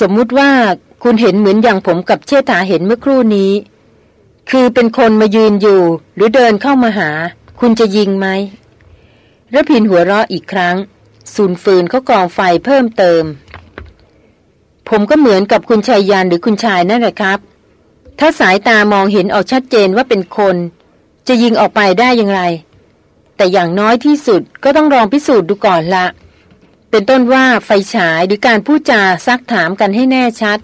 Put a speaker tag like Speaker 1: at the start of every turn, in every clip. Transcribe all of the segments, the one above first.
Speaker 1: สมมุติว่าคุณเห็นเหมือนอย่างผมกับเชษฐาเห็นเมื่อครู่นี้ คือเป็นคนมายืนอยู่ หรือเดินเข้ามาหา คุณจะยิงไหมระพินหัวเราะอีกครั้งสูนฟืนเขากองไฟเพิ่มเติม ผมก็เหมือนกับคุณชายยานหรือคุณชายนั่นแหละครับ ถ้าสายตามองเห็นออกชัดเจนว่าเป็นคน จะยิงออกไปได้อย่างไร แต่อย่างน้อยที่สุดก็ต้องลองพิสูจน์ดูก่อนละ เป็นต้นว่าไฟฉายหรือการพูดจาซักถามกันให้แน่ชัด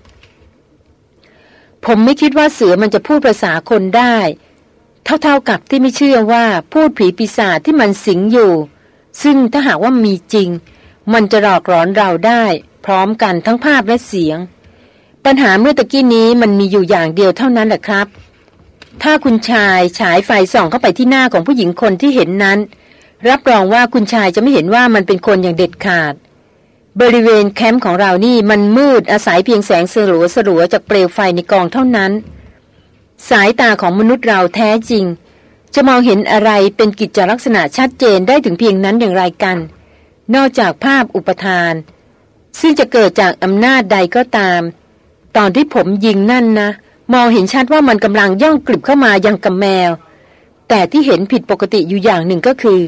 Speaker 1: ผมไม่คิดว่าเสือมันจะพูดภาษาคนได้ เท่าๆกับที่ไม่เชื่อว่าพูดผีปีศาจที่มันสิงอยู่ ซึ่งถ้าหากว่ามีจริง มันจะหลอกหลอนเราได้ พร้อมกันทั้งภาพและเสียง ปัญหาเมื่อตะกี้นี้มันมีอยู่อย่างเดียวเท่านั้นแหละครับ ถ้าคุณชายฉายไฟส่องเข้าไปที่หน้าของผู้หญิงคนที่เห็นนั้น รับรองว่าคุณชายจะไม่เห็นว่ามันเป็นคนอย่างเด็ดขาด บริเวณแคมป์ของเรานี่มันมืดอาศัยเพียงแสงสลัวสลัวจากเปลวไฟในกองเท่านั้น สายตาของมนุษย์เราแท้จริง จะมองเห็นอะไรเป็นกิจลักษณะชัดเจนได้ถึงเพียงนั้นอย่างไรกัน นอกจากภาพอุปทาน ซึ่งจะเกิดจากอำนาจใดก็ตาม ตอนที่ผมยิงนั่นนะ มองเห็นชัดว่ามันกำลังย่องกลิบเข้ามายังกับแมว แต่ที่เห็นผิดปกติอยู่อย่างหนึ่งก็คือ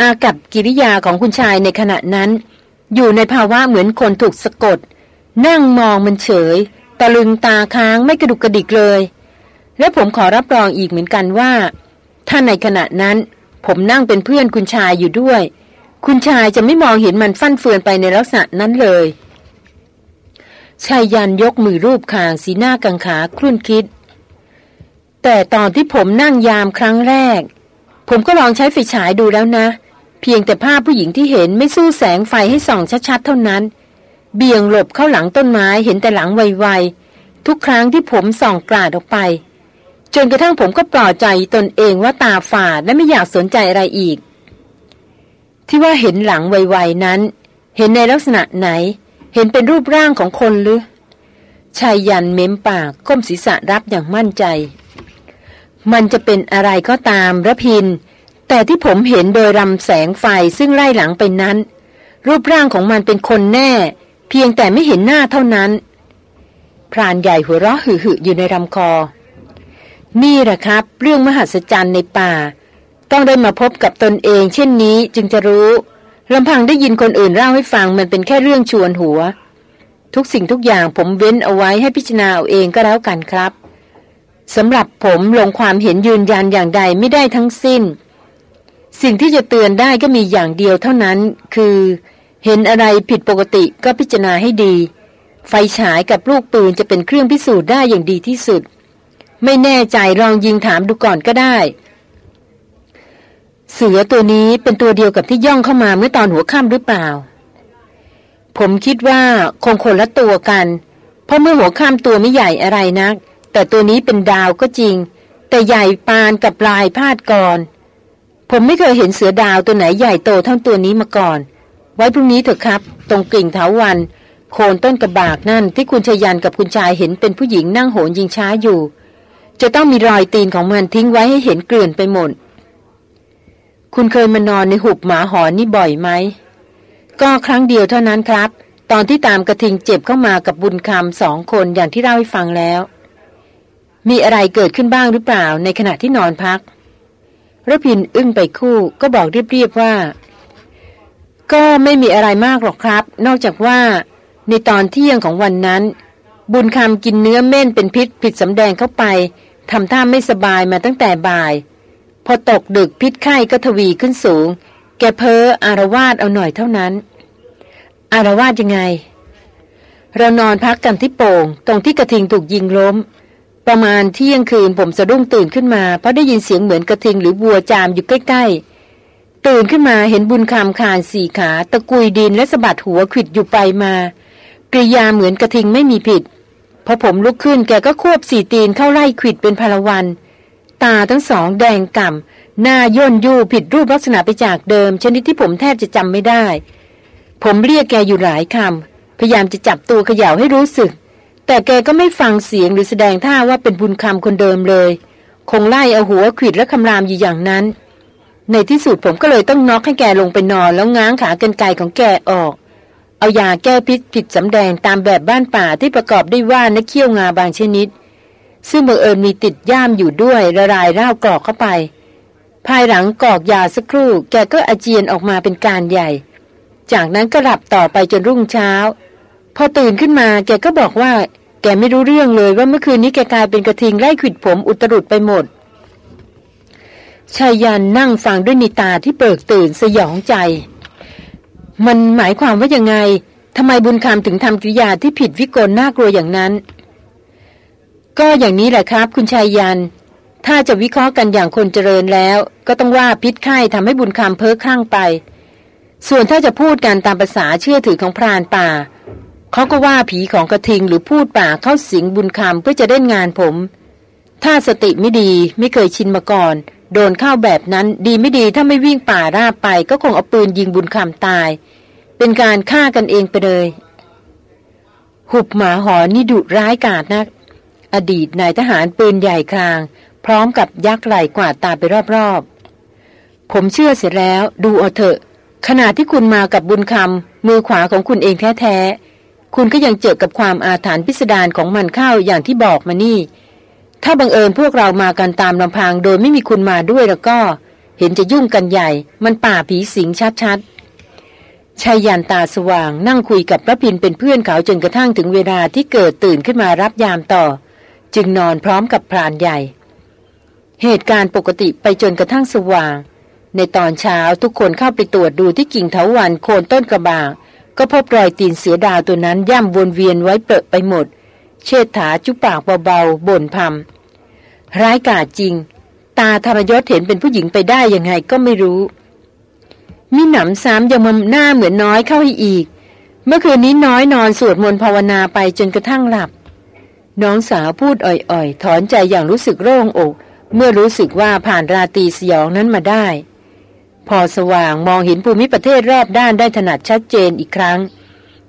Speaker 1: อากับกิริยาของคุณชายในขณะนั้น อยู่ในภาวะเหมือนคนถูกสะกด นั่งมองมันเฉยตะลึงตาค้างไม่กระดุกกระดิกเลย และผมขอรับรองอีกเหมือนกันว่าถ้าในขณะนั้น ผมนั่งเป็นเพื่อนคุณชายอยู่ด้วย คุณชายจะไม่มองเห็นมันฟั่นเฟือนไปในลักษณะนั้นเลยชายยันยกมือรูปคางสีหน้ากังขาครุ่นคิด แต่ตอนที่ผมนั่งยามครั้งแรก ผมก็ลองใช้ไฟฉายดูแล้วนะ เพียงแต่ภาพผู้หญิงที่เห็นไม่สู้แสงไฟให้ส่องชัดๆเท่านั้น เบี่ยงหลบเข้าหลังต้นไม้เห็นแต่หลังไวๆทุกครั้งที่ผมส่องกลาดออกไป จนกระทั่งผมก็ปลอบใจตนเองว่าตาฝาดและไม่อยากสนใจอะไรอีก ที่ว่าเห็นหลังไวๆนั้น เห็นในลักษณะไหน เห็นเป็นรูปร่างของคนหรือชายยันเม้มปากก้มศีรษะรับอย่างมั่นใจ มันจะเป็นอะไรก็ตามระพิน แต่ที่ผมเห็นโดยรำแสงไฟซึ่งไล่หลังไปนั้น รูปร่างของมันเป็นคนแน่ เพียงแต่ไม่เห็นหน้าเท่านั้น พรานใหญ่หัวเราะหึ่อยู่ในลำคอ นี่แหละครับ เรื่องมหัศจรรย์ในป่า ต้องได้มาพบกับตนเอง เช่นนี้จึงจะรู้ลำพังได้ยินคนอื่นเล่าให้ฟังมันเป็นแค่เรื่องชวนหัว ทุกสิ่งทุกอย่างผมเว้นเอาไว้ให้พิจารณาเอาเองก็แล้วกันครับสำหรับผมลงความเห็นยืนยันอย่างใดไม่ได้ทั้งสิ้น สิ่งที่จะเตือนได้ก็มีอย่างเดียวเท่านั้น คือ เห็นอะไรผิดปกติก็พิจารณาให้ดี ไฟฉายกับลูกปืนจะเป็นเครื่องพิสูจน์ได้อย่างดีที่สุด ไม่แน่ใจลองยิงถามดูก่อนก็ได้ เสือตัวนี้เป็นตัวเดียวกับที่ย่องเข้ามาเมื่อตอนหัวค่ำหรือเปล่า ผมคิดว่าคงคนละตัวกัน เพราะเมื่อหัวค่ำตัวไม่ใหญ่อะไรนัก แต่ตัวนี้เป็นดาวก็จริง แต่ใหญ่ปานกับลายพาดก่อน ผมไม่เคยเห็นเสือดาวตัวไหนใหญ่โตเท่าตัวนี้มาก่อน ไว้พรุ่งนี้เถอะครับ ตรงกิ่งเถาวัน โคนต้นกระบากนั่นที่คุณชยันกับคุณชายเห็นเป็นผู้หญิงนั่งโหนยิงช้าอยู่ จะต้องมีรอยตีนของมันทิ้งไว้ให้เห็นเกลื่อนไปหมด คุณเคยมานอนในหุบหมาหอนนี่บ่อยไหม ก็ครั้งเดียวเท่านั้นครับ ตอนที่ตามกระทิงเจ็บเข้ามากับบุญคำสองคนอย่างที่เล่าให้ฟังแล้ว มีอะไรเกิดขึ้นบ้างหรือเปล่าในขณะที่นอนพัก ระพินอึ้งไปคู่ก็บอกเรียบๆว่า ก็ไม่มีอะไรมากหรอกครับ นอกจากว่า ในตอนเที่ยงของวันนั้น บุญคำกินเนื้อเม่นเป็นพิษผิดสำแดงเข้าไปทำท่าไม่สบายมาตั้งแต่บ่าย พอตกดึกพิษไข้ก็ทวีขึ้นสูง แกเพ้ออารวาสเอาหน่อยเท่านั้น อารวาสยังไง เรานอนพักกันที่โป่ง ตรงที่กระทิงถูกยิงล้ม ประมาณเที่ยงคืนผมสะดุ้งตื่นขึ้นมา เพราะได้ยินเสียงเหมือนกระทิงหรือบัวจามอยู่ใกล้ๆ ตื่นขึ้นมาเห็นบุญคำคานสี่ขาตะกุยดินและสะบัดหัวขิดอยู่ไปมา กริยาเหมือนกระทิงไม่มีผิดพอผมลุกขึ้นแกก็ควบสี่ตีนเข้าไล่ขิดเป็นพลวัน ตาทั้งสองแดงก่ำหน้าย่นยู่ผิดรูปลักษณะไปจากเดิม ชนิดที่ผมแทบจะจำไม่ได้ ผมเรียกแกอยู่หลายคำพยายามจะจับตัวเขย่าให้รู้สึก แต่แกก็ไม่ฟังเสียงหรือแสดงท่าว่าเป็นบุญคำคนเดิมเลย คงไล่เอาหัวขิดและคำรามอยู่อย่างนั้น ในที่สุดผมก็เลยต้องน็อกให้แกลงไปนอนแล้วง้างขาเกินไกของแกออก เอายาแก้พิษผิดสำแดงตามแบบบ้านป่าที่ประกอบด้วยว่านและเขี้ยวงาบางชนิด ซึ่งบังเอิญมีติดย่ามอยู่ด้วยละลายร่าวกรอกเข้าไป ภายหลังกรอกยาสักครู่ แกก็อาเจียนออกมาเป็นการใหญ่ จากนั้นก็หลับต่อไปจนรุ่งเช้า พอตื่นขึ้นมาแกก็บอกว่า แกไม่รู้เรื่องเลยว่าเมื่อคืนนี้แกกลายเป็นกระทิงไล่ขิดผมอุตรุดไปหมดชายยันนั่งฟังด้วยนิตาที่เปิกตื่นสยองใจ มันหมายความว่ายังไงทำไมบุญคำถึงทำกิริยาที่ผิดวิกลน่ากลัวอย่างนั้น ก็อย่างนี้แหละครับ คุณชายยัน ถ้าจะวิเคราะห์กันอย่างคนเจริญแล้ว ก็ต้องว่าพิษไข้ทำให้บุญคำเพ้อคลั่งไป ส่วนถ้าจะพูดกันตามภาษาเชื่อถือของพรานป่า เขาก็ว่าผีของกระทิงหรือพูดป่าเข้าสิงบุญคำเพื่อจะเล่นงานผม ถ้าสติไม่ดีไม่เคยชินมาก่อน โดนเข้าแบบนั้นดีไม่ดีถ้าไม่วิ่งป่าราบไป ก็คงเอาปืนยิงบุญคำตาย เป็นการฆ่ากันเองไปเลย หุบหมาหอนี่ดุร้ายกาจนัก อดีตนายทหารปืนใหญ่คลาง พร้อมกับยักไหล่กวาดตาไปรอบๆ ผมเชื่อเสร็จแล้ว ดูเอาเถอะขณะที่คุณมากับบุญคำมือขวาของคุณเองแท้ๆ คุณก็ยังเจอกับความอาถรรพ์พิสดารของมันเข้าอย่างที่บอกมานี่ ถ้าบังเอิญพวกเรามากันตามลำพังโดยไม่มีคุณมาด้วยแล้วก็ เห็นจะยุ่งกันใหญ่ มันป่าผีสิงชัดๆชายยันตาสว่างนั่งคุยกับพระพินเป็นเพื่อนเขาจนกระทั่งถึงเวลาที่เกิดตื่นขึ้นมารับยามต่อ จึงนอนพร้อมกับพรานใหญ่ เหตุการณ์ปกติไปจนกระทั่งสว่าง ในตอนเช้าทุกคนเข้าไปตรวจดูที่กิ่งเถาวันโคนต้นกระบาง ก็พบรอยตีนเสือดาวตัวนั้นย่ำวนเวียนไว้เปรอะไปหมด เชิดถาจุปากเบาๆบ่นพำร้ายกาจจริง ตาธรยศเห็นเป็นผู้หญิงไปได้ยังไงก็ไม่รู้ มีหนำซ้ำยังมาหน้าเหมือนน้อยเข้าให้อีก เมื่อคืนนี้น้อยนอนสวดมนต์ภาวนาไปจนกระทั่งหลับ น้องสาวพูดอ่อยๆ ถอนใจอย่างรู้สึกโล่งอก เมื่อรู้สึกว่าผ่านราตรีสยองนั้นมาได้ พอสว่างมองเห็นภูมิประเทศรอบด้านได้ถนัดชัดเจนอีกครั้ง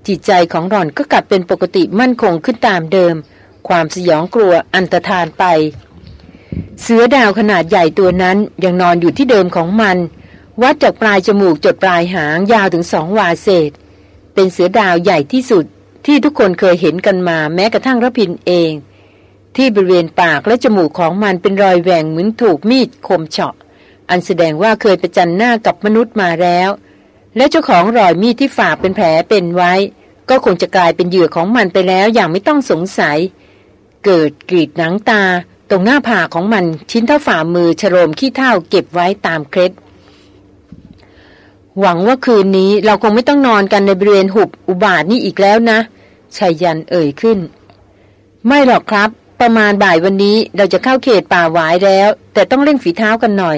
Speaker 1: จิตใจของหล่อนก็กลับเป็นปกติมั่นคงขึ้นตามเดิม ความสยองกลัวอันตรธานไป เสือดาวขนาดใหญ่ตัวนั้นยังนอนอยู่ที่เดิมของมัน วัดจากปลายจมูกจดปลายหางยาวถึงสองวาเศษ เป็นเสือดาวใหญ่ที่สุดที่ทุกคนเคยเห็นกันมาแม้กระทั่งรพินเอง ที่บริเวณปากและจมูกของมันเป็นรอยแหว่งเหมือนถูกมีดคมเฉาะ อันแสดงว่าเคยประจันหน้ากับมนุษย์มาแล้ว และเจ้าของรอยมีดที่ฝากเป็นแผลเป็นไว้ ก็คงจะกลายเป็นเหยื่อของมันไปแล้วอย่างไม่ต้องสงสัย เกิดกรีดหนังตา ตรงหน้าผากของมันชิ้นเท่าฝ่ามือชโรมขี้เท่าเก็บไว้ตามเคล็ดหวังว่าคืนนี้เราคงไม่ต้องนอนกันในบริเวณหุบอุบาทนี่อีกแล้วนะชายยันเอ่ยขึ้น ไม่หรอกครับ ประมาณบ่ายวันนี้เราจะเข้าเขตป่าหวายแล้ว แต่ต้องเร่งฝีเท้ากันหน่อย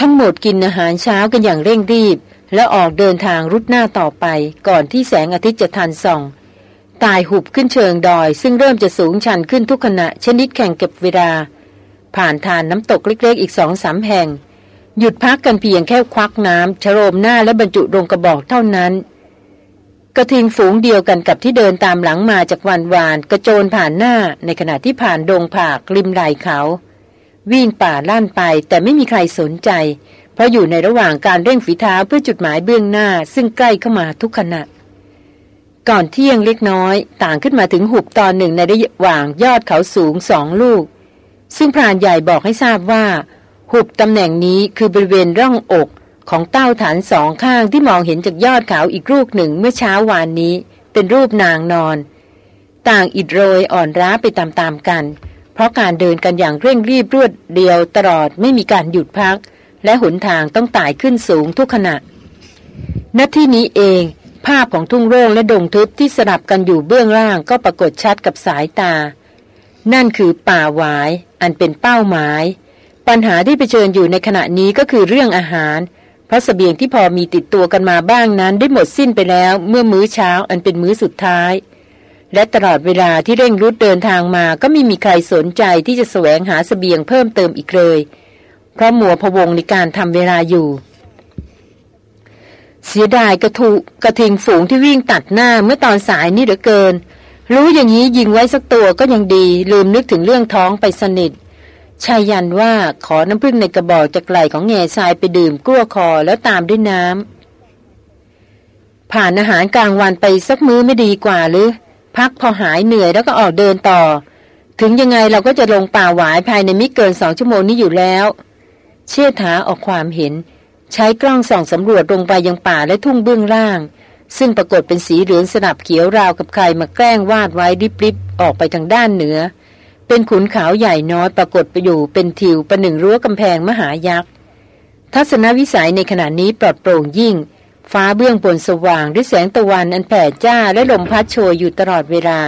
Speaker 1: ทั้งหมดกินอาหารเช้ากันอย่างเร่งรีบ แล้วออกเดินทางรุดหน้าต่อไป ก่อนที่แสงอาทิตย์จะทันส่องตายหุบขึ้นเชิงดอย ซึ่งเริ่มจะสูงชันขึ้นทุกขณะชนิดแข่งเก็บเวลา ผ่านทานน้ำตกเล็กๆ อีกสองสามแห่ง หยุดพักกันเพียงแค่ควักน้ำชโรมหน้าและบรรจุลงกระบอกเท่านั้น กระทิงฝูงเดียวกันกับที่เดินตามหลังมาจากวันวาน กระโจนผ่านหน้าในขณะที่ผ่านดงผากริมไหล่เขา วิ่งป่าล่านไปแต่ไม่มีใครสนใจ เพราะอยู่ในระหว่างการเร่งฝีเท้าเพื่อจุดหมายเบื้องหน้าซึ่งใกล้เข้ามาทุกขณะ ก่อนเที่ยงเล็กน้อย ต่างขึ้นมาถึงหุบตอนหนึ่งในระหว่างยอดเขาสูงสองลูก ซึ่งพรานใหญ่บอกให้ทราบว่า หุบตำแหน่งนี้คือบริเวณร่องอกของเต้าฐานสองข้างที่มองเห็นจากยอดเขาอีกลูกหนึ่งเมื่อเช้าวานนี้ เป็นรูปนางนอน ต่างอิดโรยอ่อนร้าไปตามๆกัน เพราะการเดินกันอย่างเร่งรีบรวดเดียวตลอดไม่มีการหยุดพัก และหนทางต้องไต่ขึ้นสูงทุกขณะณที่นี้เอง ภาพของทุ่งโร่งและดงทึบที่สลับกันอยู่เบื้องล่างก็ปรากฏชัดกับสายตา นั่นคือป่าหวายอันเป็นเป้าหมาย ปัญหาที่เผชิญอยู่ในขณะนี้ก็คือเรื่องอาหารเพราะสเสบียงที่พอมีติดตัวกันมาบ้างนั้นได้หมดสิ้นไปแล้ว เมื่อมื้อเช้าอันเป็นมื้อสุดท้าย และตลอดเวลาที่เร่งรุดเดินทางมาก็ไม่มีใครสนใจที่จะแสวงหาสเสบียงเพิ่มเติมอีกเลย เพราะหมัวพวงในการทำเวลาอยู่ เสียดายกระทุกระทิงฝูงที่วิ่งตัดหน้าเมื่อตอนสายนี่เหลือเกิน รู้อย่างนี้ยิงไว้สักตัวก็ยังดี ลืมนึกถึงเรื่องท้องไปสนิทชายยันว่าขอน้ำพึ่งในกระบอกจากไหลของแง่ทรายไปดื่มกลั้วคอแล้วตามด้วยน้ำผ่านอาหารกลางวันไปสักมื้อไม่ดีกว่าหรือ พักพอหายเหนื่อยแล้วก็ออกเดินต่อ ถึงยังไงเราก็จะลงป่าหวายภายในไม่เกินสองชั่วโมงนี้อยู่แล้ว เชี่ยถาออกความเห็น ใช้กล้องส่องสำรวจลงไปยังป่าและทุ่งเบื้องล่าง ซึ่งปรากฏเป็นสีเหลืองสนับเขียวราวกับใครมาแกล้งวาดไว้ริบๆออกไปทางด้านเหนือ เป็นขุนขาวใหญ่น้อยปรากฏไปอยู่เป็นทิวประหนึ่งรั้วกำแพงมหายักษ์ทัศนวิสัยในขณะนี้ปลอดโปร่งยิ่ง ฟ้าเบื้องบนสว่างด้วยแสงตะวันอันแผ่จ้าและลมพัดโชยอยู่ตลอดเวลา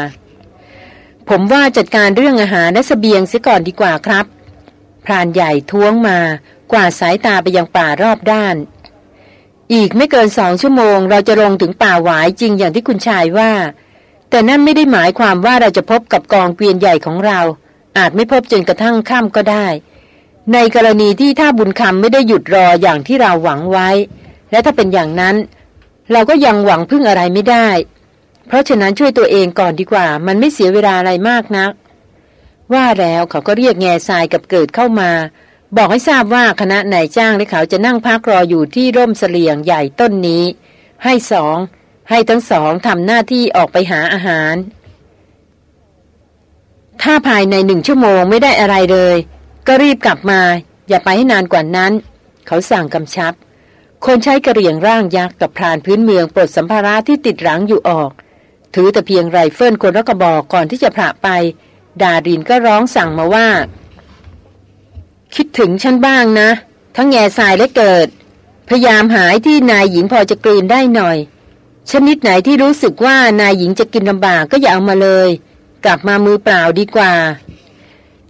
Speaker 1: ผมว่าจัดการเรื่องอาหารและสเสบียงเสียก่อนดีกว่าครับ พรานใหญ่ท้วงมากว่าสายตาไปยังป่ารอบด้าน อีกไม่เกินสองชั่วโมง เราจะลงถึงป่าหวายจริงอย่างที่คุณชายว่า แต่นั่นไม่ได้หมายความว่าเราจะพบกับกองเกวียนใหญ่ของเรา อาจไม่พบจนกระทั่งค่ำก็ได้ ในกรณีที่ถ้าบุญคำไม่ได้หยุดรออย่างที่เราหวังไว้ และถ้าเป็นอย่างนั้น เราก็ยังหวังพึ่งอะไรไม่ได้ เพราะฉะนั้นช่วยตัวเองก่อนดีกว่า มันไม่เสียเวลาอะไรมากนัก ว่าแล้วเขาก็เรียกแง่ทรายกับเกิดเข้ามา บอกให้ทราบว่าคณะนายจ้างและเขาจะนั่งพักรออยู่ที่ร่มเสลียงใหญ่ต้นนี้ ให้สอง ให้ทั้งสองทำหน้าที่ออกไปหาอาหาร ถ้าภายในหนึ่งชั่วโมงไม่ได้อะไรเลย ก็รีบกลับมา อย่าไปให้นานกว่านั้น เขาสั่งกำชับ คนใช้กระเหรี่ยงร่างยักษ์กับพรานพื้นเมืองปลดสัมภาระที่ติดหลังอยู่ออก ถือแต่เพียงไรเฟิลคนละกระบอกก่อนที่จะพระไป ดารินก็ร้องสั่งมาว่า คิดถึงฉันบ้างนะ ทั้งแง่ทรายและเกิด พยายามหายที่นายหญิงพอจะกลืนได้หน่อย ชนิดไหนที่รู้สึกว่านายหญิงจะกินลำบากก็อย่าเอามาเลย กลับมามือเปล่าดีกว่า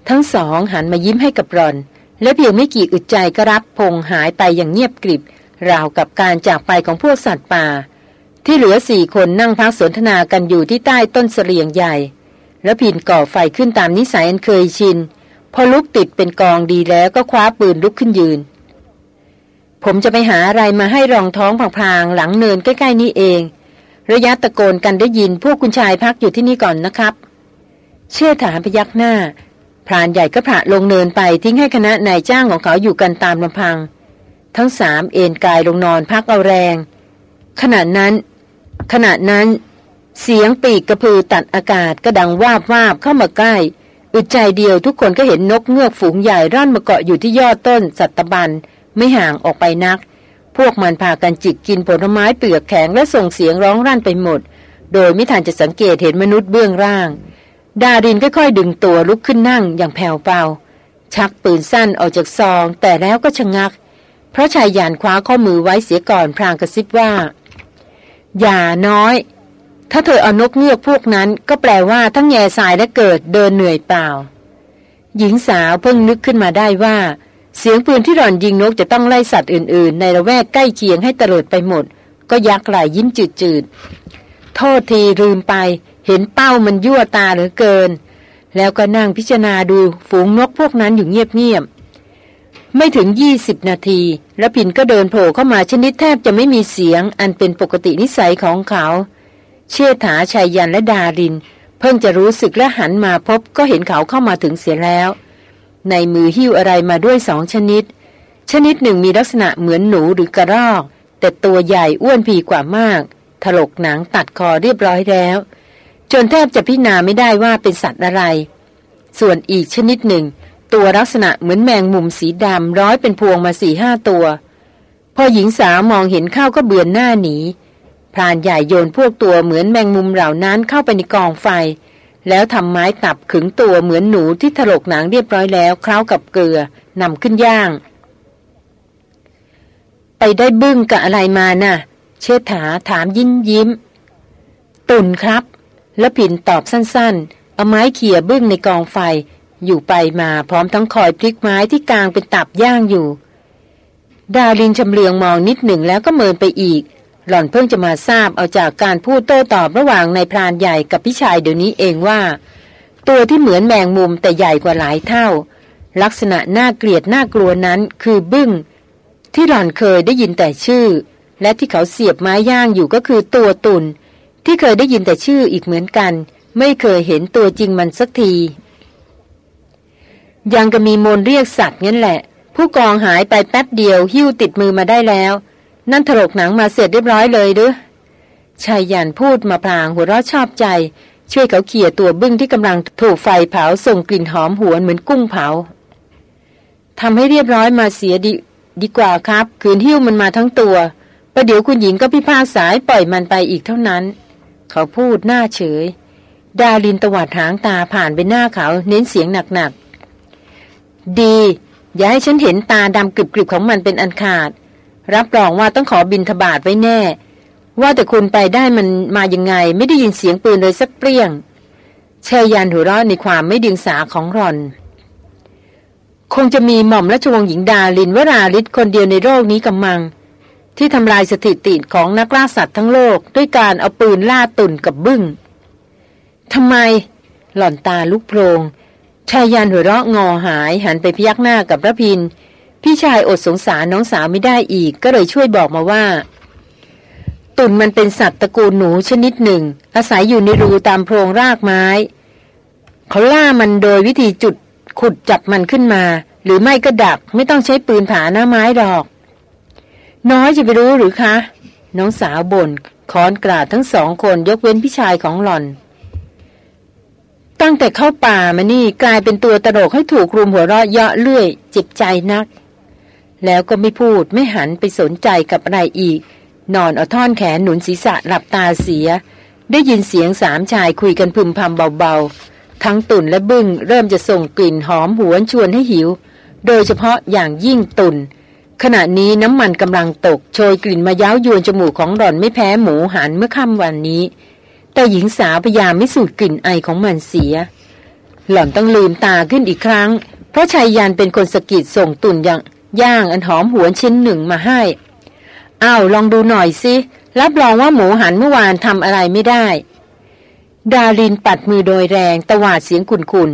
Speaker 1: ทั้งสองหันมายิ้มให้กับรอน และเพียงไม่กี่อึดใจก็รับพงหายไปอย่างเงียบกริบ ราวกับการจากไปของพวกสัตว์ป่า ที่เหลือสี่คนนั่งพักสนทนากันอยู่ที่ใต้ต้นเสลียงใหญ่ แล้วพินก่อไฟขึ้นตามนิสัยอันเคยชิน พอลุกติดเป็นกองดีแล้วก็คว้าปืนลุกขึ้นยืน ผมจะไปหาอะไรมาให้รองท้องพางๆหลังเนินใกล้ๆนี้เอง ระยะตะโกนกันได้ยินพวกคุณชายพักอยู่ที่นี่ก่อนนะครับ เชื่อถามพยักหน้าพรานใหญ่ก็ผ่าลงเนินไปทิ้งให้คณะนายจ้างของเขาอยู่กันตามลำพัง ทั้งสามเอนกายลงนอนพักเอาแรง ขณะนั้น ขณะนั้น เสียงปีกกระพือตัดอากาศก็ดังวาบวาบเข้ามาใกล้อึดใจเดียวทุกคนก็เห็นนกเงือกฝูงใหญ่ร่อนมาเกาะอยู่ที่ยอดต้นสัตบันไม่ห่างออกไปนัก พวกมันพากันจิกกินผลไม้เปลือกแข็งและส่งเสียงร้องรั่นไปหมด โดยไม่ทันจะสังเกตเห็นมนุษย์เบื้องร่าง ดารินค่อยๆดึงตัวลุกขึ้นนั่งอย่างแผ่วเบาชักปืนสั้นออกจากซองแต่แล้วก็ชะงัก พราะชายยานคว้าข้อมือไว้เสียก่อนพรางกระซิบว่า อย่าน้อย ถ้าเธอเอานกเงือกพวกนั้นก็แปลว่าทั้งแง่สายและเกิดเดินเหนื่อยเปล่า หญิงสาวเพิ่งนึกขึ้นมาได้ว่า เสียงปืนที่หล่อนยิงนกจะต้องไล่สัตว์อื่น ๆ ในละแวกใกล้เคียงให้ตลอดไปหมด ก็ยักไหลยิ้มจืดๆ โทษทีลืมไป เห็นเป้ามันยั่วตาเหลือเกิน แล้วก็นั่งพิจารณาดูฝูงนกพวกนั้นอยู่เงียบๆ ไม่ถึงยี่สิบนาทีแล้วผินก็เดินโผล่เข้ามาชนิดแทบจะไม่มีเสียง อันเป็นปกตินิสัยของเขา เชื่อถาชายยันและดาริน เพิ่งจะรู้สึกและหันมาพบก็เห็นเขาเข้ามาถึงเสียแล้ว ในมือหิ้วอะไรมาด้วยสองชนิด ชนิดหนึ่งมีลักษณะเหมือนหนูหรือกระรอก แต่ตัวใหญ่อ้วนผีกว่ามาก ถลกหนังตัดคอเรียบร้อยแล้ว จนแทบจะพิจารณาไม่ได้ว่าเป็นสัตว์อะไร ส่วนอีกชนิดหนึ่ง ตัวลักษณะเหมือนแมงมุมสีดำร้อยเป็นพวงมาสี่ห้าตัว พอหญิงสาวมองเห็นเข้าก็เบือนหน้าหนีพรานใหญ่โยนพวกตัวเหมือนแมงมุมเหล่านั้นเข้าไปในกองไฟ แล้วทำไม้ตับขึงตัวเหมือนหนูที่ถลกหนังเรียบร้อยแล้วเคล้ากับเกลือนำขึ้นย่าง ไปได้บึ้งกับอะไรมานะ่ะ เชิดถาถามยิ้มยิ้ม ตุนครับ แล้วผินตอบสั้นๆ เอาไม้เขี่ยบึ้งในกองไฟ อยู่ไปมาพร้อมทั้งคอยพลิกไม้ที่กลางเป็นตับย่างอยู่ ดาลินชำเลืองมองนิดหนึ่งแล้วก็เมินไปอีก หล่อนเพิ่งจะมาทราบเอาจากการพูดโต้ตอบระหว่างนายพรานใหญ่กับพี่ชายเดี๋ยวนี้เองว่า ตัวที่เหมือนแมงมุมแต่ใหญ่กว่าหลายเท่า ลักษณะน่าเกลียดน่ากลัวนั้นคือบึ้ง ที่หล่อนเคยได้ยินแต่ชื่อ และที่เขาเสียบไม้ย่างอยู่ก็คือตัวตุนที่เคยได้ยินแต่ชื่ออีกเหมือนกัน ไม่เคยเห็นตัวจริงมันสักที ยังก็มีมนเรียกสัตว์งั้นแหละ ผู้กองหายไปแป๊บเดียว หิ้วติดมือมาได้แล้ว นั่นถลกหนังมาเสร็จเรียบร้อยเลยหรือชายยันพูดมาพลางหัวเราะชอบใจ ช่วยเขาเขี่ยตัวบึ้งที่กำลังถูกไฟเผาส่งกลิ่นหอมหวนเหมือนกุ้งเผาทำให้เรียบร้อยมาเสียดีดีกว่าครับ คืนหิ้วมันมาทั้งตัวประเดี๋ยวคุณหญิงก็พิพากษาปล่อยมันไปอีกเท่านั้น เขาพูดหน้าเฉย ดาลินตวัดหางตาผ่านไปหน้าเขาเน้นเสียงหนัก ดี อย่าให้ฉันเห็นตาดำกริบๆของมันเป็นอันขาด รับรองว่าต้องขอบินทบาทไว้แน่ ว่าแต่คุณไปได้มันมายังไง ไม่ได้ยินเสียงปืนเลยสักเปรี้ยงเชยยันหัวเราะในความไม่ดึงสาของรอน คงจะมีหม่อมราชวงศ์หญิงดาลินวราลิศคนเดียวในโลกนี้กับมัง ที่ทำลายสถิติของนักล่าสัตว์ทั้งโลก ด้วยการเอาปืนล่าตุ่นกับบึง้งทำไม หล่อนตาลุกโพลง ชายยันหัวเราะงอหายหันไปพยักหน้ากับระพิน พี่ชายอดสงสารน้องสาวไม่ได้อีก ก็เลยช่วยบอกมาว่า ตุ่นมันเป็นสัตว์ตระกูลหนูชนิดหนึ่ง อาศัยอยู่ในรูตามโพรงรากไม้ เขาล่ามันโดยวิธีจุดขุดจับมันขึ้นมา หรือไม่ก็ดักไม่ต้องใช้ปืนผาหน้าไม้ดอก น้อยจะไปรู้หรือคะ น้องสาวบน่นคอนกราดทั้งสองคนยกเว้นพี่ชายของหล่อน ตั้งแต่เข้าป่ามานี่กลายเป็นตัวตลกให้ถูกรุมหัวเราะเยาะเลื่อย เจ็บใจนัก แล้วก็ไม่พูดไม่หันไปสนใจกับอะไรอีก นอนเอาท่อนแขนหนุนศีรษะหลับตาเสีย ได้ยินเสียงสามชายคุยกันพึมพำเบาๆ ทั้งตุ่นและบึ้งเริ่มจะส่งกลิ่นหอมหวนชวนให้หิว โดยเฉพาะอย่างยิ่งตุ่นขณะนี้น้ำมันกำลังตกโชยกลิ่นมาย้าวยวนจมูกของหล่อนไม่แพ้หมูหันเมื่อค่ำวันนี้ แต่หญิงสาวพยายามไม่สูดกลิ่นไอของมันเสีย หล่อนต้องลืมตาขึ้นอีกครั้ง เพราะชายยานเป็นคนสกิดส่งตุ่นอย่างย่างอันหอมหวนชิ้นหนึ่งมาให้อ้าวลองดูหน่อยสิรับรองว่าหมูหันเมื่อวานทำอะไรไม่ได้ ดารินปัดมือโดยแรงตวาดเสียงคุน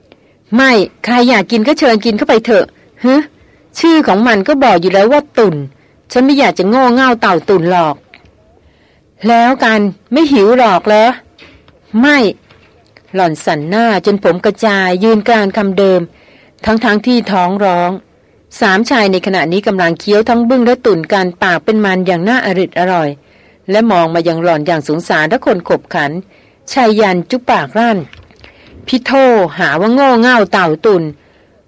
Speaker 1: ๆไม่ใครอยากกินก็เชิญกินเข้าไปเถอะฮะชื่อของมันก็บอกอยู่แล้วว่าตุ่น ฉันไม่อยากจะโง่เง่าเต่าตุ่นหรอก แล้วกันไม่หิวหรอกเหรอ ไม่ หล่อนสันหน้าจนผมกระจายยืนกลางคำเดิม ทั้งๆทที่ท้องร้อง สามชายในขณะนี้กำลังเคี้ยวทั้งบึ้งและตุ่นการปากเป็นมันอย่างน่าอริดอร่อย และมองมายังหล่อนอย่างสงสารและคนขบขันชายยันจุปากรั่นพิโทหาว่าโง่เง่าเต่าตุน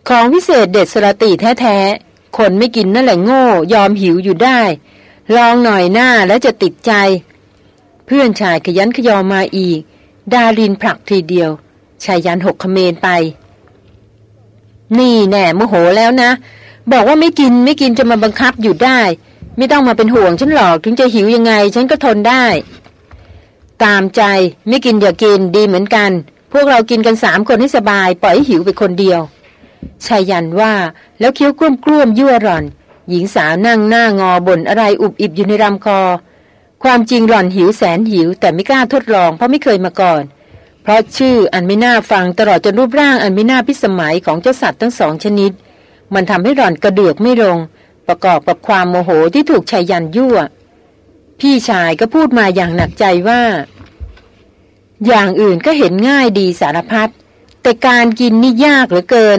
Speaker 1: ของวิเศษเด็ดสระตีแท้ๆคนไม่กินนั่นแหละโง่ยอมหิวอยู่ได้ ลองหน่อยหน้าแล้วจะติดใจ เพื่อนชายขยันขยอมาอีก ดารินผลักทีเดียวชายยันหกขเมนไป นี่แน่โมโหแล้วนะ บอกว่าไม่กินไม่กินจะมาบังคับอยู่ได้ ไม่ต้องมาเป็นห่วงฉันหรอกถึงจะหิวยังไง ฉันก็ทนได้ ตามใจไม่กินอย่ากินดีเหมือนกัน พวกเรากินกันสามคนให้สบาย ปล่อยห,หิวไปคนเดียวชายันว่าแล้วเคี้ยวกลุ้มกลุ้มยั่วร่อน หญิงสาวนั่งหน้างอบ่นอะไรอุบอิบอยู่ในลำคอ ความจริงหล่อนหิวแสนหิว แต่ไม่กล้าทดลองเพราะไม่เคยมาก่อน เพราะชื่ออันไม่น่าฟังตลอดจนรูปร่างอันไม่น่าพิสมัยของเจ้าสัตว์ทั้งสองชนิด มันทำให้หล่อนกระเดือกไม่ลง ประกอบกับความโมโหที่ถูกชายยันยั่ว พี่ชายก็พูดมาอย่างหนักใจว่า อย่างอื่นก็เห็นง่ายดีสารพัดแต่การกินนี่ยากเหลือเกิน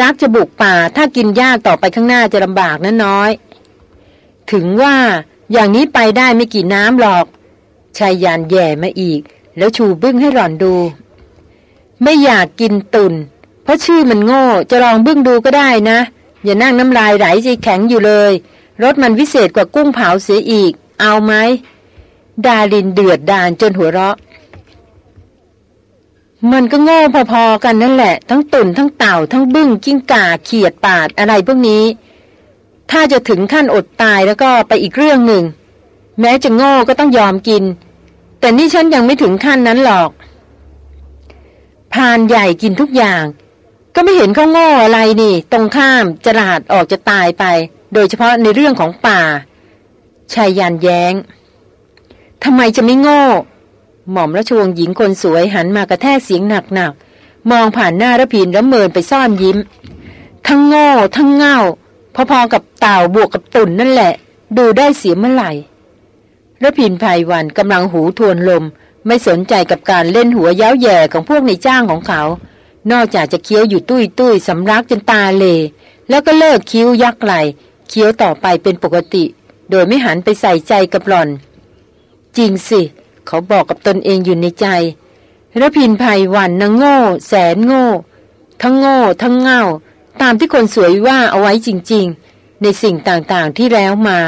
Speaker 1: รักจะบุกป่าถ้ากินยากต่อไปข้างหน้าจะลำบากนะน้อย ถึงว่า อย่างนี้ไปได้ไม่กี่น้ำหรอกชายยานแย่มาอีก แล้วชูบึ้งให้หล่อนดู ไม่อยากกินตุนเพราะชื่อมันโง่จะลองบึ้งดูก็ได้นะ อย่านั่งน้ำลายไหลใจแข็งอยู่เลยรสมันวิเศษกว่ากุ้งเผาเสียอีก เอาไหม ดาลินเดือดดานจนหัวเราะ มันก็โง่พอๆกันนั่นแหละ ทั้งตุ่นทั้งเต่าทั้งบึ้งกิ้งก่าเขียดปาดอะไรพวกนี้ ถ้าจะถึงขั้นอดตายแล้วก็ไปอีกเรื่องหนึ่ง แม้จะโง่ก็ต้องยอมกิน แต่นี่ฉันยังไม่ถึงขั้นนั้นหรอกพานใหญ่กินทุกอย่าง ก็ไม่เห็นเขาโง่อะไรนี่ ตรงข้ามจะลาดออกจะตายไป โดยเฉพาะในเรื่องของป่าชายยันแยง้งทำไมจะไม่โง่ หม่อมราชวงศ์หญิงคนสวยหันมากระแทกเสียงหนักๆมองผ่านหน้าระพินแล้วเมินไปซ่อนยิ้ม ทั้งโง่ ทั้งเง่า พอๆกับเต่าบวกกับตุ่นนั่นแหละ ดูได้เสียเมื่อไหร่ระพินภัยวันกำลังหูทวนลม ไม่สนใจกับการเล่นหัวย้าวแย่ของพวกในจ้างของเขา นอกจากจะเคี้ยวอยู่ตุ้ยตุ้ยสำรักจนตาเล แล้วก็เลิกคิ้วยักไหลเคี้ยวต่อไปเป็นปกติ โดยไม่หันไปใส่ใจกับหล่อน จริงสิ เขาบอกกับตนเองอยู่ในใจระพินภัยวันนางโง่ แสนโง่ ทั้งโง่ ทั้งเง่า ตามที่คนสวยว่าเอาไว้จริงๆ ในสิ่งต่างๆที่แล้วมา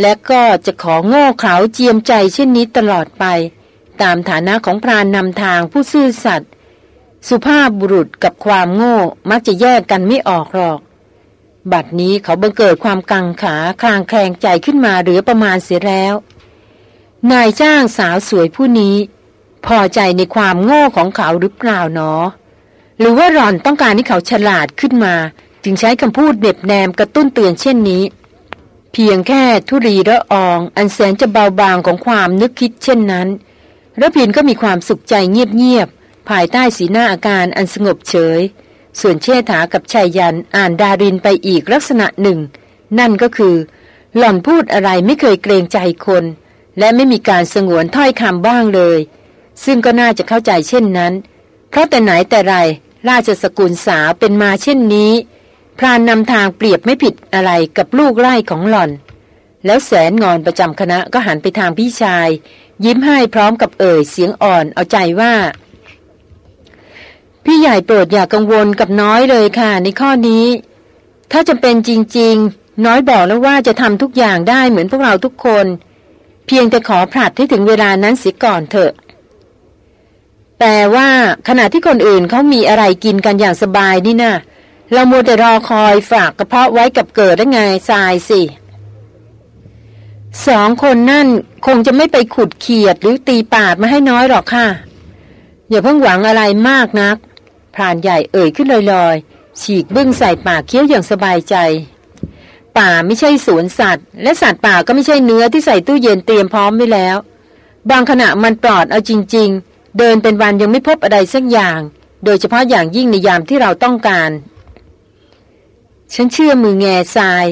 Speaker 1: และก็จะขอโง่เขาเจียมใจเช่นนี้ตลอดไป ตามฐานะของพรานนำทางผู้ซื่อสัตย์สุภาพบุรุษกับความโง่มักจะแยกกันไม่ออกหรอก บัดนี้เขาบังเกิดความกังขาคลางแคลงใจขึ้นมาเหลือประมาณเสียแล้ว นายจ้างสาวสวยผู้นี้ พอใจในความโง่ของเขาหรือเปล่าเนาะ หรือว่าหล่อนต้องการให้เขาฉลาดขึ้นมา จึงใช้คำพูดเน็บแนมกระตุ้นเตือนเช่นนี้ เพียงแค่ทุรีระออง อันแสนจะเบาบางของความนึกคิดเช่นนั้นระพินก็มีความสุขใจเงียบๆภายใต้สีหน้าอาการอันสงบเฉย ส่วนเชษฐากับชายยันอ่านดารินไปอีกลักษณะหนึ่ง นั่นก็คือ หล่อนพูดอะไรไม่เคยเกรงใจคน และไม่มีการสงวนถ้อยคำบ้างเลย ซึ่งก็น่าจะเข้าใจเช่นนั้น เพราะแต่ไหนแต่ไร ราชสกุลสาวเป็นมาเช่นนี้ พรานนำทางเปรียบไม่ผิดอะไรกับลูกไร่ของหล่อน แล้วแสนงอนประจำคณะก็หันไปทางพี่ชาย ยิ้มให้พร้อมกับเอ่ยเสียงอ่อนเอาใจว่า พี่ใหญ่โปรดอย่ากกังวลกับน้อยเลยค่ะ ในข้อนี้ ถ้าจะเป็นจริง ๆ น้อยบอกแล้วว่าจะทำทุกอย่างได้เหมือนพวกเราทุกคน เพียงแต่ขอผลัดให้ถึงเวลานั้นเสียก่อนเถอะ แต่ว่าขณะที่คนอื่นเขามีอะไรกินกันอย่างสบายนี่นะเราโมแต่รอคอยฝากกระเพาะไว้กับเกิดได้ไงทรายสิสองคนนั่นคงจะไม่ไปขุดเขียดหรือตีปาดมาให้น้อยหรอกค่ะ อย่าเพิ่งหวังอะไรมากนักพรานใหญ่เอ่ยขึ้นลอยๆ ฉีกบึ้งใส่ปากเคี้ยวอย่างสบายใจ ป่าไม่ใช่สวนสัตว์ และสัตว์ป่าก็ไม่ใช่เนื้อที่ใส่ตู้เย็นเตรียมพร้อมไว้แล้ว บางขณะมันปลอดเอาจริง เดินเป็นวันยังไม่พบอะไรสักอย่าง โดยเฉพาะอย่างยิ่งในยามที่เราต้องการ ฉันเชื่อมือแง่ทราย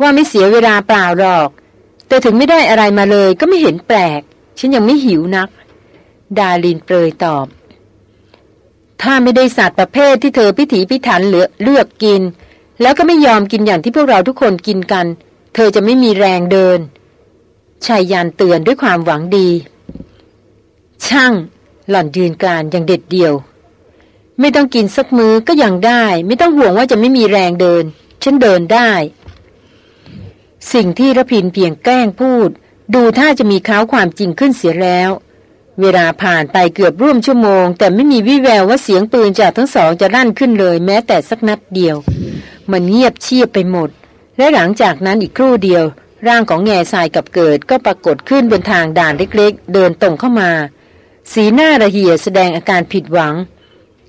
Speaker 1: ว่าไม่เสียเวลาเปล่าหรอก แต่ถึงไม่ได้อะไรมาเลยก็ไม่เห็นแปลก ฉันยังไม่หิวนัก ดาลินเปรยตอบ ถ้าไม่ได้สัตว์ประเภทที่เธอพิถีพิถันเหลือเลือกกิน แล้วก็ไม่ยอมกินอย่างที่พวกเราทุกคนกินกัน เธอจะไม่มีแรงเดินชายยานเตือนด้วยความหวังดี ช่าง หล่อนยืนกลานอย่างเด็ดเดี่ยว ไม่ต้องกินสักมือก็ยังได้ ไม่ต้องห่วงว่าจะไม่มีแรงเดิน ฉันเดินได้ สิ่งที่ระพินเพียงแกล้งพูด ดูถ้าจะมีข้าวความจริงขึ้นเสียแล้ว เวลาผ่านไปเกือบร่วมชั่วโมง แต่ไม่มีวิแววว่าเสียงปืนจากทั้งสองจะลั่นขึ้นเลย แม้แต่สักนัดเดียว มันเงียบเชียบไปหมด และหลังจากนั้นอีกครู่เดียว ร่างของแง่ทรายกับเกิดก็ปรากฏขึ้นบนทางด่านเล็ก ๆ เดินตรงเข้ามา สีหน้าระเหียแสดงอาการผิดหวัง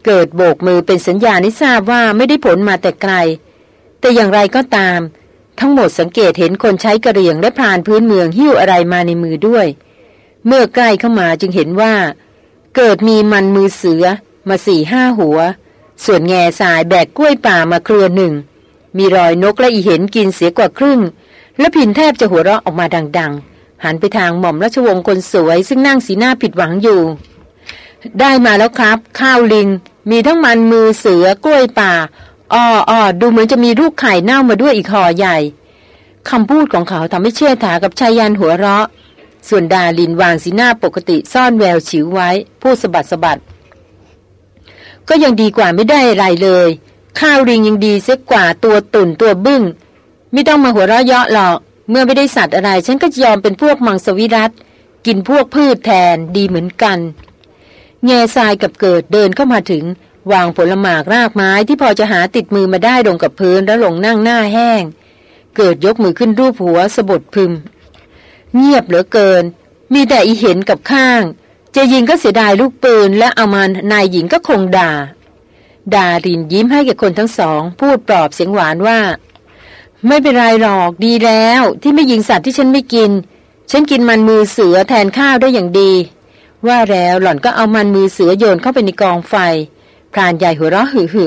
Speaker 1: เกิดโบกมือเป็นสัญญาณที่ทราบว่าไม่ได้ผลมาแต่ไกล แต่อย่างไรก็ตาม ทั้งหมดสังเกตเห็นคนใช้กระเรียงและพรานพื้นเมืองหิ้วอะไรมาในมือด้วย เมื่อใกล้เข้ามาจึงเห็นว่า เกิดมีมันมือเสือ มาสี่ห้าหัว ส่วนแง่สายแบกกล้วยป่ามาเครือหนึ่ง มีรอยนกและอีเห็นกินเสียกว่าครึ่ง และพินแทบจะหัวเราะออกมาดัง ๆ หันไปทางหม่อมราชวงศ์คนสวย ซึ่งนั่งสีหน้าผิดหวังอยู่ ได้มาแล้วครับ ข้าวลิง มีทั้งมันมือเสือกล้วยป่าอ้ออ้อดูเหมือนจะมีลูกไข่เน่ามาด้วยอีกห่อใหญ่คำพูดของเขาทำให้เชื่อถากับชายยันหัวเราะ ส่วนดาลินวางสีหน้าปกติซ่อนแววฉิวไว้ พูดสะบัดสะบัด ก็ยังดีกว่าไม่ได้อะไรเลย ข้าวริงยังดีเสียกว่าตัวตุ่นตัวบึง้ง ไม่ต้องมาหัวเราะเยาะหรอก เมื่อไม่ได้สัตว์อะไร ฉันก็ยอมเป็นพวกมังสวิรัตกินพวกพืชแทนดีเหมือนกันแง่ทรายกับเกิดเดินเข้ามาถึง วางผลหมากรากไม้ที่พอจะหาติดมือมาได้ลงกับพื้นแล้วลงนั่งหน้าแห้ง เกิดยกมือขึ้นรูปหัวสะบดพึม เงียบเหลือเกิน มีแต่อีเห็นกับข้าง จะยิงก็เสียดายลูกปืน และเอามานายหญิงก็คงด่าดารินยิ้มให้แก่คนทั้งสอง พูดปลอบเสียงหวานว่า ไม่เป็นไรหรอกดีแล้วที่ไม่ยิงสัตว์ที่ฉันไม่กิน ฉันกินมันมือเสือแทนข้าวได้อย่างดี ว่าแล้วหล่อนก็เอามันมือเสือโยนเข้าไปในกองไฟ พรานใหญ่หัวเราะหึ่หึ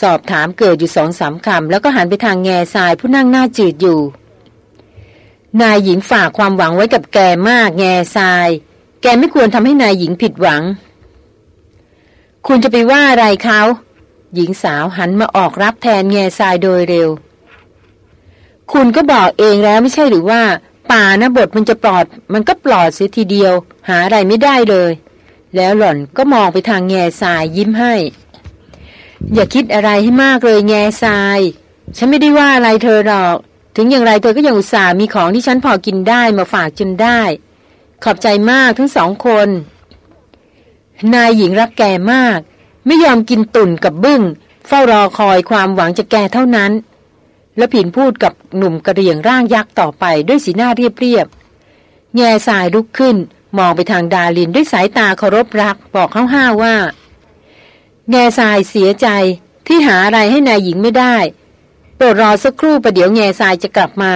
Speaker 1: สอบถามเกิดอยู่สองสามคำแล้วก็หันไปทางแง่ทรายผู้นั่งหน้าจืดอยู่ นายหญิงฝากความหวังไว้กับแกมากแง่ทราย แกไม่ควรทำให้นายหญิงผิดหวัง คุณจะไปว่าอะไรเขาหญิงสาวหันมาออกรับแทนแง่ทรายโดยเร็ว คุณก็บอกเองแล้วไม่ใช่หรือว่า ป่านะบทมันจะปลอด มันก็ปลอดเสียทีเดียว หาอะไรไม่ได้เลย แล้วหล่อนก็มองไปทางแง่ทรายยิ้มให้ อย่าคิดอะไรให้มากเลยแง่ทราย ฉันไม่ได้ว่าอะไรเธอหรอก ถึงอย่างไรเธอก็ยังอุตส่าห์มีของที่ฉันพอกินได้มาฝากจนได้ ขอบใจมากทั้งสองคน นายหญิงรักแกมาก ไม่ยอมกินตุ่นกับบึ้ง เฝ้ารอคอยความหวังจะแกเท่านั้น แล้วผินพูดกับหนุ่มกระเรียงร่างยักษ์ต่อไปด้วยสีหน้าเรียบๆ แง่สายลุกขึ้น มองไปทางดาลินด้วยสายตาเคารพรักบอกห้าๆว่า แง่สายเสียใจที่หาอะไรให้นายหญิงไม่ได้โปรดรอสักครู่ประเดี๋ยวแง่สายจะกลับมา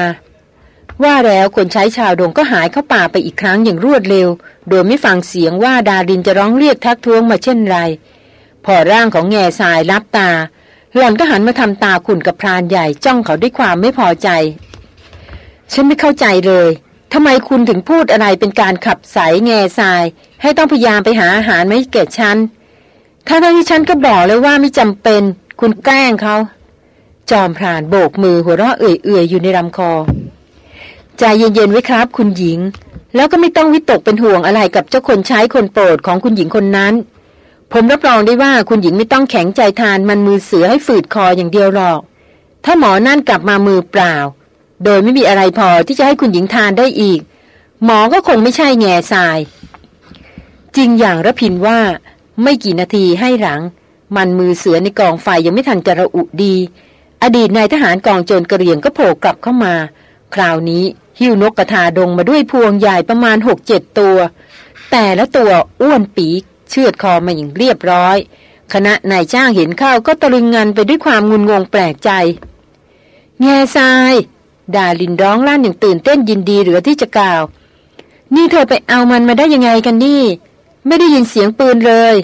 Speaker 1: ว่าแล้วคนใช้ชาวดงก็หายเข้าป่าไปอีกครั้งอย่างรวดเร็ว โดยไม่ฟังเสียงว่าดารินจะร้องเรียกทักท้วงมาเช่นไร พอร่างของแง่ทรายรับตา หล่อนก็หันมาทำตาขุ่นกับพรานใหญ่จ้องเขาด้วยความไม่พอใจ ฉันไม่เข้าใจเลยทำไมคุณถึงพูดอะไรเป็นการขับสายแง่ทราย ให้ต้องพยายามไปหาอาหารไม่เกิดฉันถ้าที่ฉันก็บอกเลยว่าไม่จำเป็น คุณแกล้งเขาจอมพรานโบกมือหัวเราะเอื่อยๆอยู่ในลำคอใจเย็นๆไว้ครับ คุณหญิง แล้วก็ไม่ต้องวิตกเป็นห่วงอะไรกับเจ้าคนใช้คนโปรดของคุณหญิงคนนั้น ผมรับรองได้ว่าคุณหญิงไม่ต้องแข็งใจทานมันมือเสือให้ฝืดคออย่างเดียวหรอก ถ้าหมอนั่นกลับมามือเปล่า โดยไม่มีอะไรพอที่จะให้คุณหญิงทานได้อีก หมอก็คงไม่ใช่แง่ทราย จริงอย่างระพินว่า ไม่กี่นาทีให้หลัง มันมือเสือในกองไฟยังไม่ทันจะระอุดี อดีตนายทหารกองโจรกระเรียงก็โผล่กลับเข้ามา คราวนี้หิ้วนกกระทาดงมาด้วยพวงใหญ่ประมาณหกเจ็ดตัว แต่ละตัวอ้วนปีก เชือดคอมาอย่างเรียบร้อย คณะนายจ้างเห็นเข้าก็ตะลึงงันไปด้วยความงุนงงแปลกใจ แง่ทรายดาลินร้องลั่นอย่างตื่นเต้นยินดีเหลือที่จะกล่าว นี่เธอไปเอามันมาได้ยังไงกันนี่ ไม่ได้ยินเสียงปืนเลย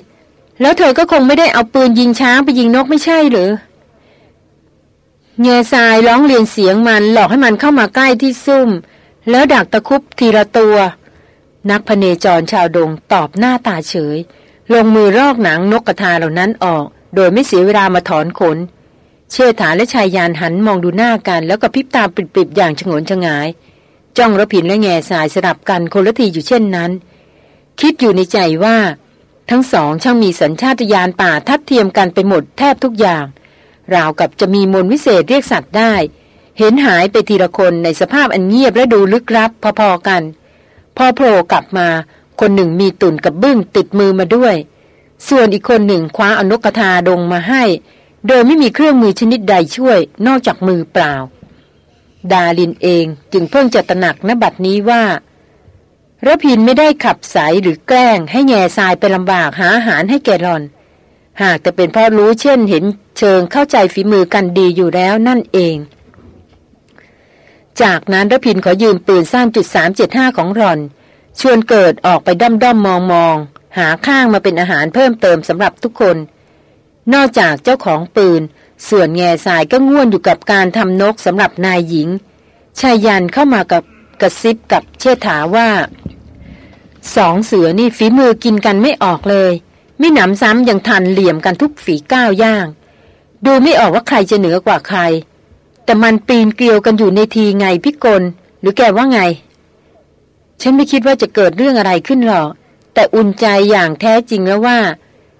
Speaker 1: แล้วเธอก็คงไม่ได้เอาปืนยิงช้างไปยิงนกไม่ใช่หรือแง่ทรายร้องเรียนเสียงมันหลอกให้มันเข้ามาใกล้ที่ซุ่ม แล้วดักตะคุบทีละตัว นักพเนจรชาวดงตอบหน้าตาเฉย ลงมือรอกหนังนกกระทาเหล่านั้นออก โดยไม่เสียเวลามาถอนขน เชษฐาและชายยานหันมองดูหน้ากันแล้วก็พิบตาปิดๆอย่างฉงนฉงาย จ้องระพินและแง่สายสลับกันคนละทีอยู่เช่นนั้น คิดอยู่ในใจว่า ทั้งสองช่างมีสัญชาตญาณป่าทัดเทียมกันไปหมดแทบทุกอย่าง ราวกับจะมีมนวิเศษเรียกสัตว์ได้ เห็นหายไปทีละคนในสภาพอันเงียบและดูลึกลับพอๆกัน พอโผล่กลับมา คนหนึ่งมีตุ่นกับบึ้งติดมือมาด้วย ส่วนอีกคนหนึ่งคว้าอนกทาดงมาให้ โดยไม่มีเครื่องมือชนิดใดช่วย นอกจากมือเปล่า ดาลินเองจึงเพิ่งจะตระหนักนบัดนี้ว่าระพินไม่ได้ขับสายหรือแกล้ง ให้แง่ทรายไปลำบากหาอาหารให้แกหลอน หากแต่เป็นเพราะรู้เช่นเห็นเชิงเข้าใจฝีมือกันดีอยู่แล้วนั่นเอง จากนั้นรพินขอยืมปืนสั้นจุดสามเจ็ดห้าของรอน ชวนเกิดออกไปด้อมด้อมมองมองหาข้างมาเป็นอาหารเพิ่มเติมสำหรับทุกคน นอกจากเจ้าของปืน ส่วนแง่สายก็ง่วนอยู่กับการทำนกสำหรับนายหญิงชายยันเข้ามากับกระซิบกับเชษฐาว่า สองเสือนี่ฝีมือกินกันไม่ออกเลยไม่หนำซ้ำยังทันเหลี่ยมกันทุกฝีก้าวย่าง ดูไม่ออกว่าใครจะเหนือกว่าใคร แต่มันปีนเกลียวกันอยู่ในทีไงพิกล หรือแกว่าไง ฉันไม่คิดว่าจะเกิดเรื่องอะไรขึ้นหรอก แต่อุ่นใจอย่างแท้จริงแล้วว่า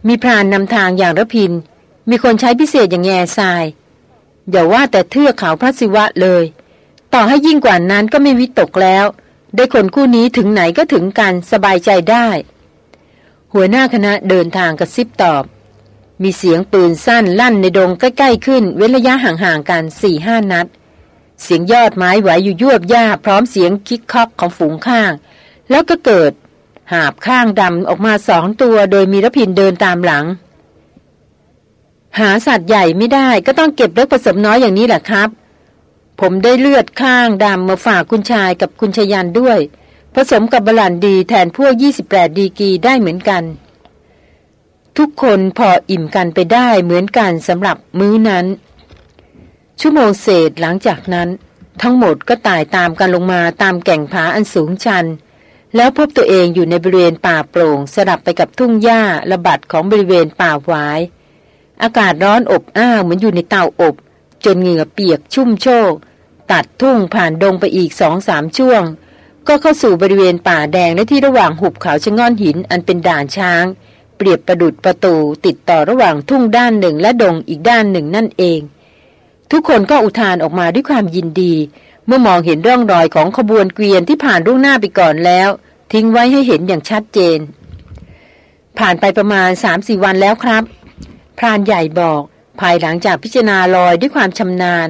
Speaker 1: มีพรานนำทางอย่างระพิน มีคนใช้พิเศษอย่างแง่ทราย อย่าว่าแต่เทือกเขาพระศิวะเลย ต่อให้ยิ่งกว่านั้นก็ไม่วิตกแล้ว ได้คนคู่นี้ถึงไหนก็ถึงกันสบายใจได้ หัวหน้าคณะเดินทางกระซิบตอบ มีเสียงปืนสั้นลั่นในดงใกล้ๆขึ้น เว้นระยะห่างๆกันสี่ห้านัด เสียงยอดไม้ไหวอยู่ยวบย่าพร้อมเสียงคิกคอกของฝูงข้าง แล้วก็เกิด หาบข้างดำออกมาสองตัวโดยมีรพินเดินตามหลัง หาสัตว์ใหญ่ไม่ได้ก็ต้องเก็บเล็กผสมน้อยอย่างนี้แหละครับ ผมได้เลือดข้างดำมาฝากคุณชายกับคุณชยันด้วย ผสมกับบลันดีแทนพวก28ดีกีได้เหมือนกัน ทุกคนพออิ่มกันไปได้เหมือนกันสำหรับมื้อนั้น ชั่วโมงเศษหลังจากนั้น ทั้งหมดก็ตายตามกันลงมาตามแก่งผาอันสูงชัน แล้วพบตัวเองอยู่ในบริเวณป่าโปร่ง สลับไปกับทุ่งหญ้าระบัดของบริเวณป่าหวาย อากาศร้อนอบอ้าวเหมือนอยู่ในเตาอบ จนเหงื่อเปียกชุ่มโชกตัดทุ่งผ่านดงไปอีกสองสามช่วง ก็เข้าสู่บริเวณป่าแดงและที่ระหว่างหุบเขาชะง่อนหินอันเป็นด่านช้าง เปรียบประดุดประตูติดต่อระหว่างทุ่งด้านหนึ่งและดงอีกด้านหนึ่งนั่นเอง ทุกคนก็อุทานออกมาด้วยความยินดี เมื่อมองเห็นร่องรอยของขบวนเกวียนที่ผ่านล่วงหน้าไปก่อนแล้ว ทิ้งไว้ให้เห็นอย่างชัดเจน ผ่านไปประมาณสามสี่วันแล้วครับ พรานใหญ่บอก ภายหลังจากพิจารณารอยด้วยความชำนาญ